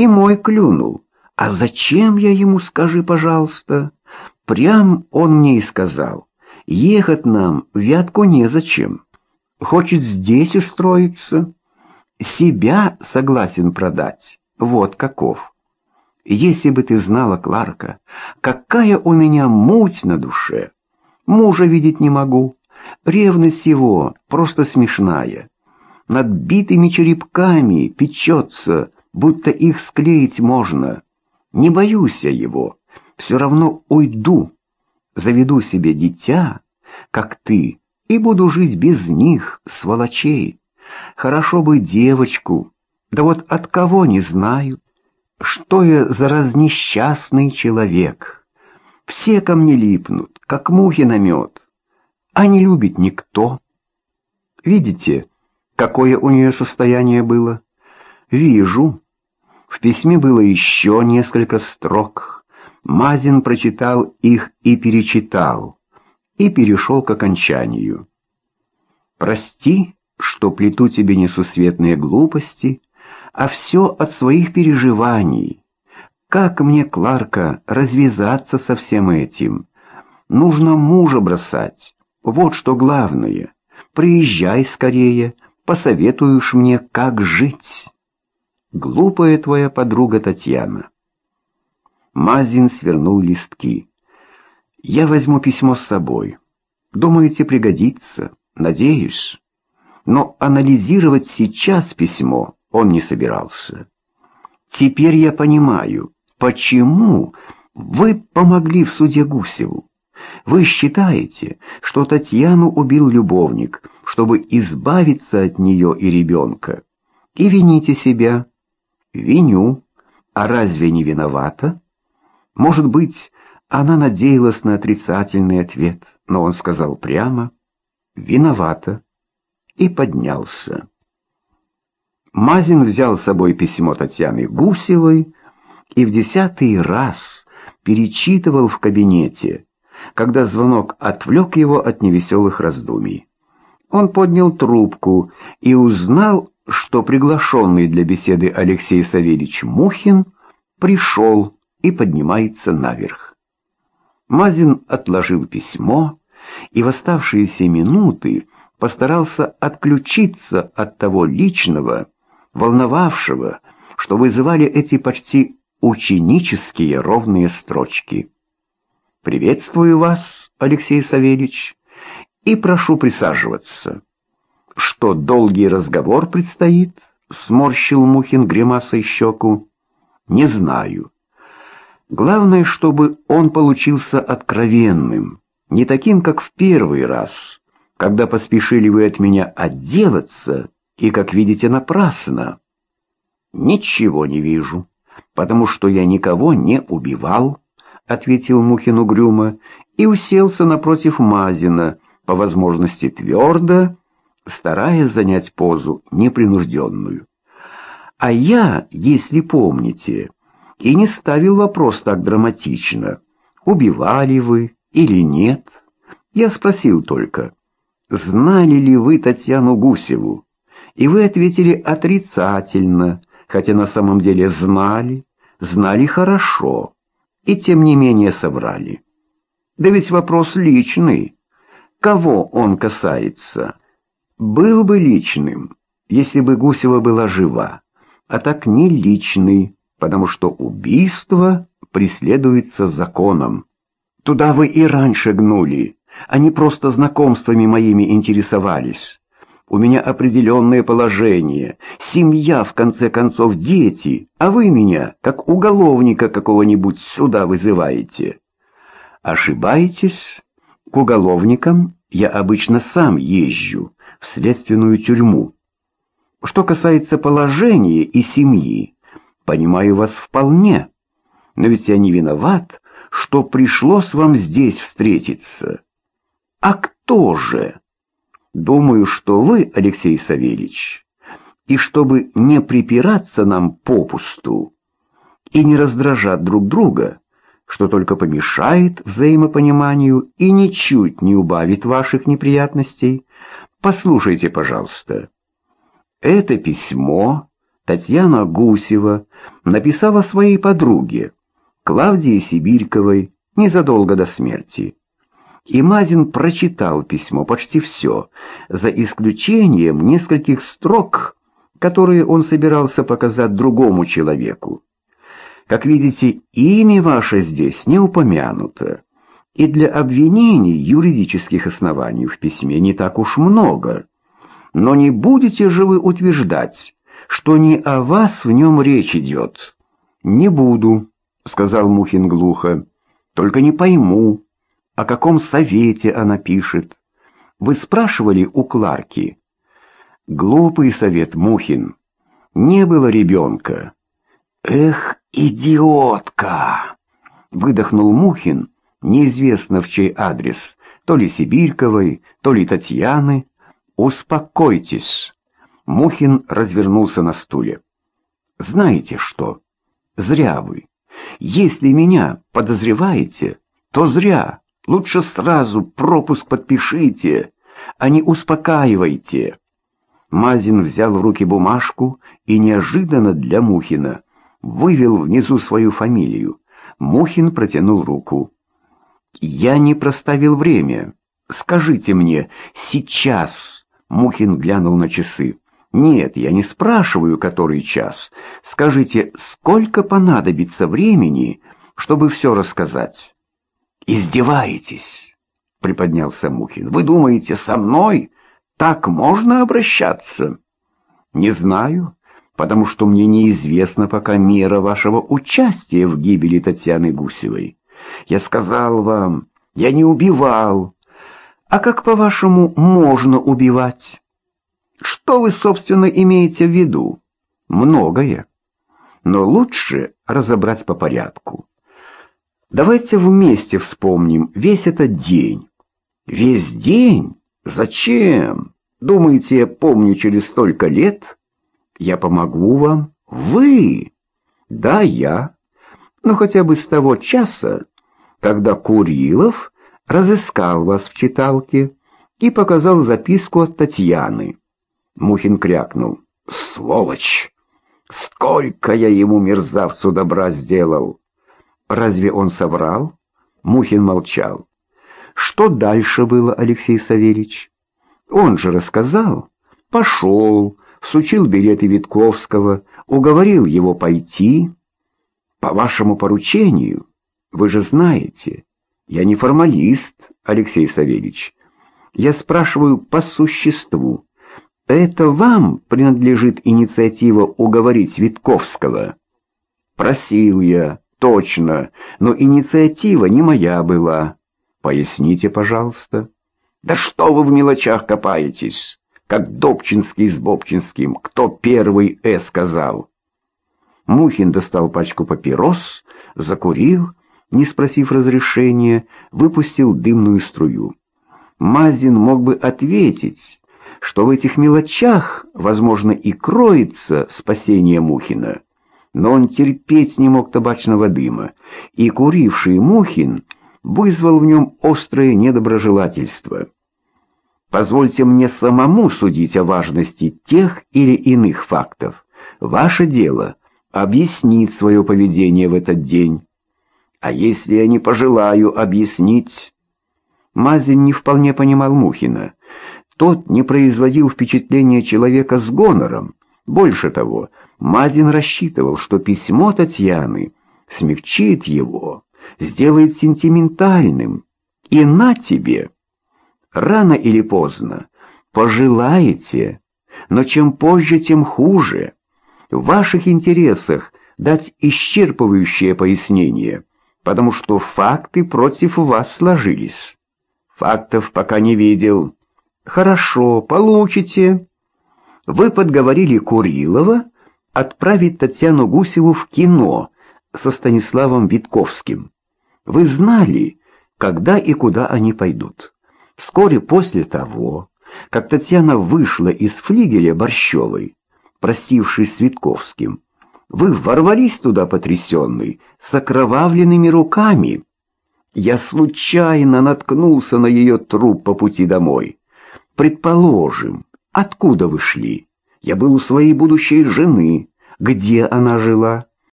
И мой клюнул. А зачем я ему, скажи, пожалуйста? Прям он мне и сказал. Ехать нам в Вятку незачем. Хочет здесь устроиться. Себя согласен продать. Вот каков. Если бы ты знала, Кларка, какая у меня муть на душе. Мужа видеть не могу. Ревность его просто смешная. Над битыми черепками печется, будто их склеить можно. Не боюсь я его, все равно уйду. Заведу себе дитя, как ты, и буду жить без них, сволочей. Хорошо бы девочку, да вот от кого не знаю. Что я за разнесчастный человек? Все ко мне липнут, как мухи на мед а не любит никто. Видите, какое у нее состояние было? Вижу. В письме было еще несколько строк. Мазин прочитал их и перечитал, и перешел к окончанию. «Прости, что плету тебе несусветные глупости, а все от своих переживаний. Как мне, Кларка, развязаться со всем этим? Нужно мужа бросать, вот что главное. Приезжай скорее, посоветуешь мне, как жить. Глупая твоя подруга Татьяна. Мазин свернул листки. Я возьму письмо с собой. Думаете, пригодится? Надеюсь. Но анализировать сейчас письмо он не собирался. Теперь я понимаю, почему вы помогли в суде Гусеву. Вы считаете, что Татьяну убил любовник, чтобы избавиться от нее и ребенка, и вините себя. Виню. А разве не виновата? Может быть, она надеялась на отрицательный ответ, но он сказал прямо «виновата» и поднялся. Мазин взял с собой письмо Татьяны Гусевой и в десятый раз перечитывал в кабинете, когда звонок отвлек его от невеселых раздумий. Он поднял трубку и узнал, что приглашенный для беседы Алексей Савельевич Мухин пришел и поднимается наверх. Мазин отложил письмо и в оставшиеся минуты постарался отключиться от того личного, волновавшего, что вызывали эти почти ученические ровные строчки. «Приветствую вас, Алексей Савельевич, и прошу присаживаться». «Что, долгий разговор предстоит?» — сморщил Мухин гримасой щеку. «Не знаю. Главное, чтобы он получился откровенным, не таким, как в первый раз, когда поспешили вы от меня отделаться, и, как видите, напрасно». «Ничего не вижу, потому что я никого не убивал» ответил Мухин угрюмо и уселся напротив Мазина, по возможности твердо, стараясь занять позу непринужденную. А я, если помните, и не ставил вопрос так драматично, убивали вы или нет. Я спросил только, знали ли вы Татьяну Гусеву? И вы ответили отрицательно, хотя на самом деле знали, знали хорошо и тем не менее собрали. Да ведь вопрос личный. Кого он касается? Был бы личным, если бы Гусева была жива, а так не личный, потому что убийство преследуется законом. Туда вы и раньше гнули, они просто знакомствами моими интересовались. У меня определенное положение, семья, в конце концов, дети, а вы меня, как уголовника какого-нибудь, сюда вызываете. Ошибаетесь? К уголовникам я обычно сам езжу в следственную тюрьму. Что касается положения и семьи, понимаю вас вполне, но ведь я не виноват, что пришлось вам здесь встретиться. А кто же? Думаю, что вы, Алексей Савельевич, и чтобы не припираться нам попусту и не раздражать друг друга, что только помешает взаимопониманию и ничуть не убавит ваших неприятностей, послушайте, пожалуйста. Это письмо Татьяна Гусева написала своей подруге, Клавдии Сибирьковой, незадолго до смерти. И Мазин прочитал письмо почти все, за исключением нескольких строк, которые он собирался показать другому человеку. Как видите, имя ваше здесь не упомянуто, и для обвинений юридических оснований в письме не так уж много. Но не будете же вы утверждать, что не о вас в нем речь идет? Не буду, сказал Мухин глухо, только не пойму, о каком совете она пишет. Вы спрашивали у Кларки? Глупый совет, Мухин. Не было ребенка. Эх, идиотка! Выдохнул Мухин, неизвестно в чей адрес, то ли Сибирьковой, то ли Татьяны. Успокойтесь. Мухин развернулся на стуле. Знаете что? Зря вы. Если меня подозреваете, то зря. Лучше сразу пропуск подпишите, а не успокаивайте. Мазин взял в руки бумажку и неожиданно для Мухина вывел внизу свою фамилию. Мухин протянул руку. «Я не проставил время. Скажите мне, сейчас...» Мухин глянул на часы. «Нет, я не спрашиваю, который час. Скажите, сколько понадобится времени, чтобы все рассказать?» «Издеваетесь?» — приподнялся Мухин. «Вы думаете, со мной так можно обращаться?» «Не знаю, потому что мне неизвестна пока мера вашего участия в гибели Татьяны Гусевой. Я сказал вам, я не убивал. А как, по-вашему, можно убивать?» «Что вы, собственно, имеете в виду?» «Многое. Но лучше разобрать по порядку». Давайте вместе вспомним весь этот день. Весь день? Зачем? Думаете, я помню через столько лет? Я помогу вам? Вы? Да, я. Но хотя бы с того часа, когда Курилов разыскал вас в читалке и показал записку от Татьяны. Мухин крякнул. «Сволочь! Сколько я ему, мерзавцу, добра сделал!» Разве он соврал? Мухин молчал. Что дальше было, Алексей Савельевич? Он же рассказал. Пошел, всучил билеты Витковского, уговорил его пойти. По вашему поручению, вы же знаете, я не формалист, Алексей Савельевич. Я спрашиваю по существу. Это вам принадлежит инициатива уговорить Витковского? Просил я, Точно, но инициатива не моя была. Поясните, пожалуйста. Да что вы в мелочах копаетесь? Как Добчинский с Бобчинским. Кто первый «э» сказал? Мухин достал пачку папирос, закурил, не спросив разрешения, выпустил дымную струю. Мазин мог бы ответить, что в этих мелочах, возможно, и кроется спасение Мухина но он терпеть не мог табачного дыма, и куривший Мухин вызвал в нем острое недоброжелательство. Позвольте мне самому судить о важности тех или иных фактов. Ваше дело — объяснить свое поведение в этот день. А если я не пожелаю объяснить... Мазин не вполне понимал Мухина. Тот не производил впечатления человека с гонором. Больше того, Мазин рассчитывал, что письмо Татьяны смягчит его, сделает сентиментальным. И на тебе! Рано или поздно пожелаете, но чем позже, тем хуже. В ваших интересах дать исчерпывающее пояснение, потому что факты против вас сложились. Фактов пока не видел. Хорошо, получите. Вы подговорили Курилова отправить Татьяну Гусеву в кино со Станиславом Витковским. Вы знали, когда и куда они пойдут. Вскоре после того, как Татьяна вышла из флигеля Борщевой, простившись с Витковским, вы ворвались туда потрясенный, с окровавленными руками. Я случайно наткнулся на ее труп по пути домой. Предположим, откуда вы шли? Я был у своей будущей жены, где она жила.